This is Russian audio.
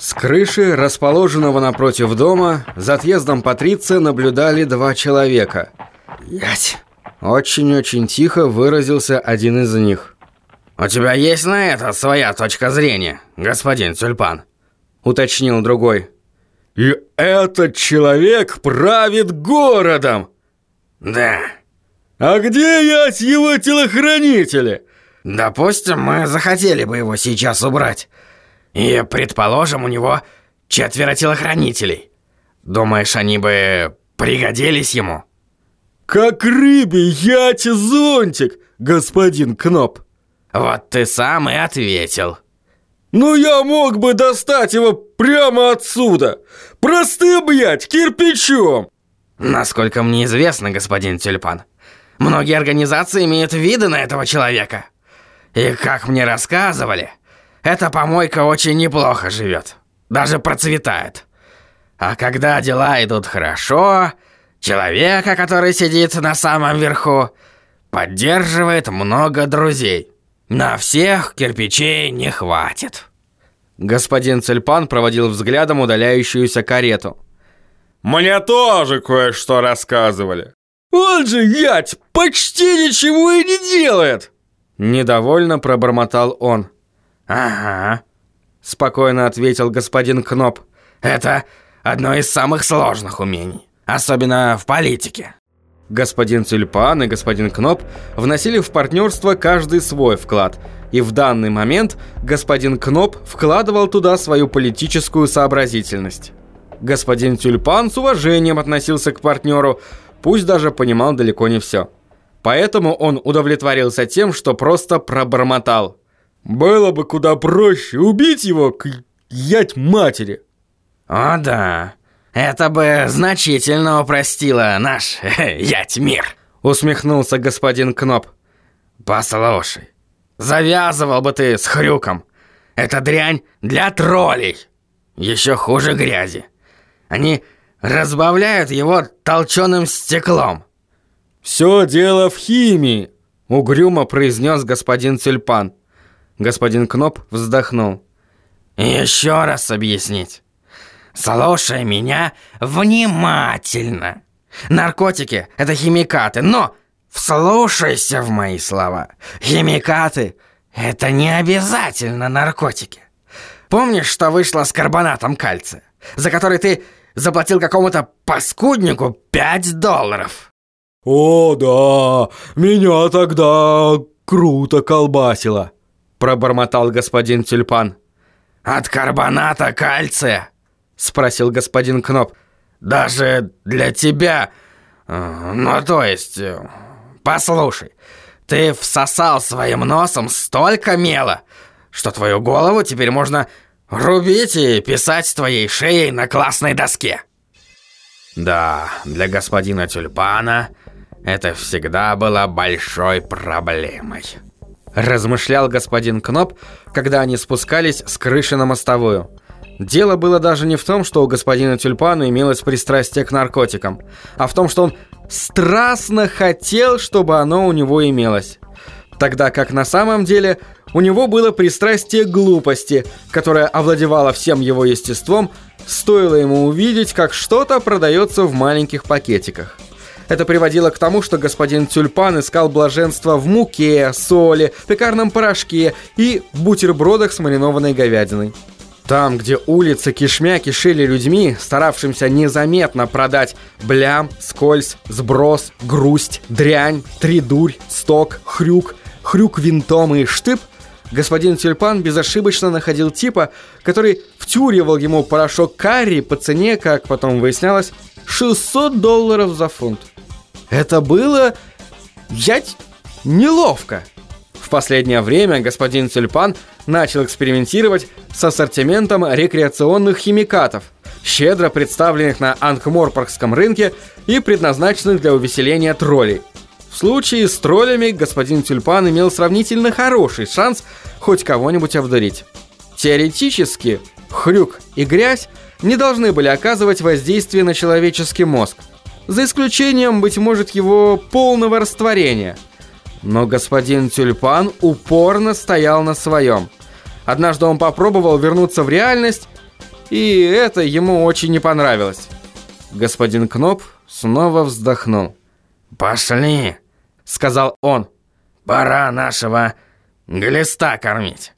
С крыши, расположенного напротив дома, за отъездом Патриция наблюдали два человека. «Ять!» Очень-очень тихо выразился один из них. «У тебя есть на это своя точка зрения, господин Тюльпан?» Уточнил другой. «И этот человек правит городом!» «Да». «А где, ять, его телохранители?» «Допустим, мы захотели бы его сейчас убрать. И, предположим, у него четверо телохранителей. Думаешь, они бы пригодились ему?» «Как рыбе ять зонтик, господин Кноп!» «Вот ты сам и ответил». «Ну я мог бы достать его прямо отсюда! Простым, блядь, кирпичом!» «Насколько мне известно, господин Тюльпан, многие организации имеют виды на этого человека. И как мне рассказывали, эта помойка очень неплохо живет, даже процветает. А когда дела идут хорошо, человека, который сидит на самом верху, поддерживает много друзей». На всех кирпичей не хватит. Господин Цельпан проводил взглядом удаляющуюся карету. Мне тоже кое-что рассказывали. Он же, ять, почти ничего и не делает. Недовольно пробормотал он. Ага, спокойно ответил господин Кноп. Это одно из самых сложных умений, особенно в политике. Господин Тюльпан и господин Кноп вносили в партнерство каждый свой вклад, и в данный момент господин Кноп вкладывал туда свою политическую сообразительность. Господин Тюльпан с уважением относился к партнеру, пусть даже понимал далеко не все. Поэтому он удовлетворился тем, что просто пробормотал. «Было бы куда проще убить его к ять матери». «О да, это бы значительно упростило наш ять мир», усмехнулся господин Кноп. «Послушай, завязывал бы ты с хрюком. Это дрянь для троллей. Еще хуже грязи. Они разбавляют его толченым стеклом». «Все дело в химии», — угрюмо произнес господин Тюльпан. Господин Кноп вздохнул. «Еще раз объяснить. Слушай меня внимательно. Наркотики – это химикаты, но вслушайся в мои слова. Химикаты – это не обязательно наркотики. Помнишь, что вышло с карбонатом кальция, за который ты заплатил какому-то паскуднику 5 долларов? «О, да, меня тогда круто колбасило», – пробормотал господин Тюльпан. «От карбоната кальция?» Спросил господин Кноп. Даже для тебя... Э, ну, то есть... Э, послушай, ты всосал своим носом столько мела, что твою голову теперь можно рубить и писать твоей шеей на классной доске. Да, для господина Тюльпана это всегда было большой проблемой. Размышлял господин Кноп, когда они спускались с крыши на мостовую. Дело было даже не в том, что у господина Тюльпана имелось пристрастие к наркотикам, а в том, что он страстно хотел, чтобы оно у него имелось. Тогда как на самом деле у него было пристрастие глупости, которое овладевало всем его естеством, стоило ему увидеть, как что-то продается в маленьких пакетиках. Это приводило к тому, что господин Тюльпан искал блаженство в муке, соли, пекарном порошке и бутербродах с маринованной говядиной. Там, где улицы кишмя кишели людьми, старавшимся незаметно продать блям, скользь, сброс, грусть, дрянь, тридурь, сток, хрюк, хрюк винтом и штып, господин Тюльпан безошибочно находил типа, который втюривал ему порошок карри по цене, как потом выяснялось, 600 долларов за фунт. Это было... ять... неловко. В последнее время господин Тюльпан начал экспериментировать с ассортиментом рекреационных химикатов, щедро представленных на Анкморпоргском рынке и предназначенных для увеселения троллей. В случае с троллями господин Тюльпан имел сравнительно хороший шанс хоть кого-нибудь обдурить. Теоретически, хрюк и грязь не должны были оказывать воздействие на человеческий мозг, за исключением, быть может, его полного растворения. Но господин Тюльпан упорно стоял на своем. Однажды он попробовал вернуться в реальность, и это ему очень не понравилось. Господин Кноп снова вздохнул. «Пошли!» — сказал он. «Пора нашего глиста кормить!»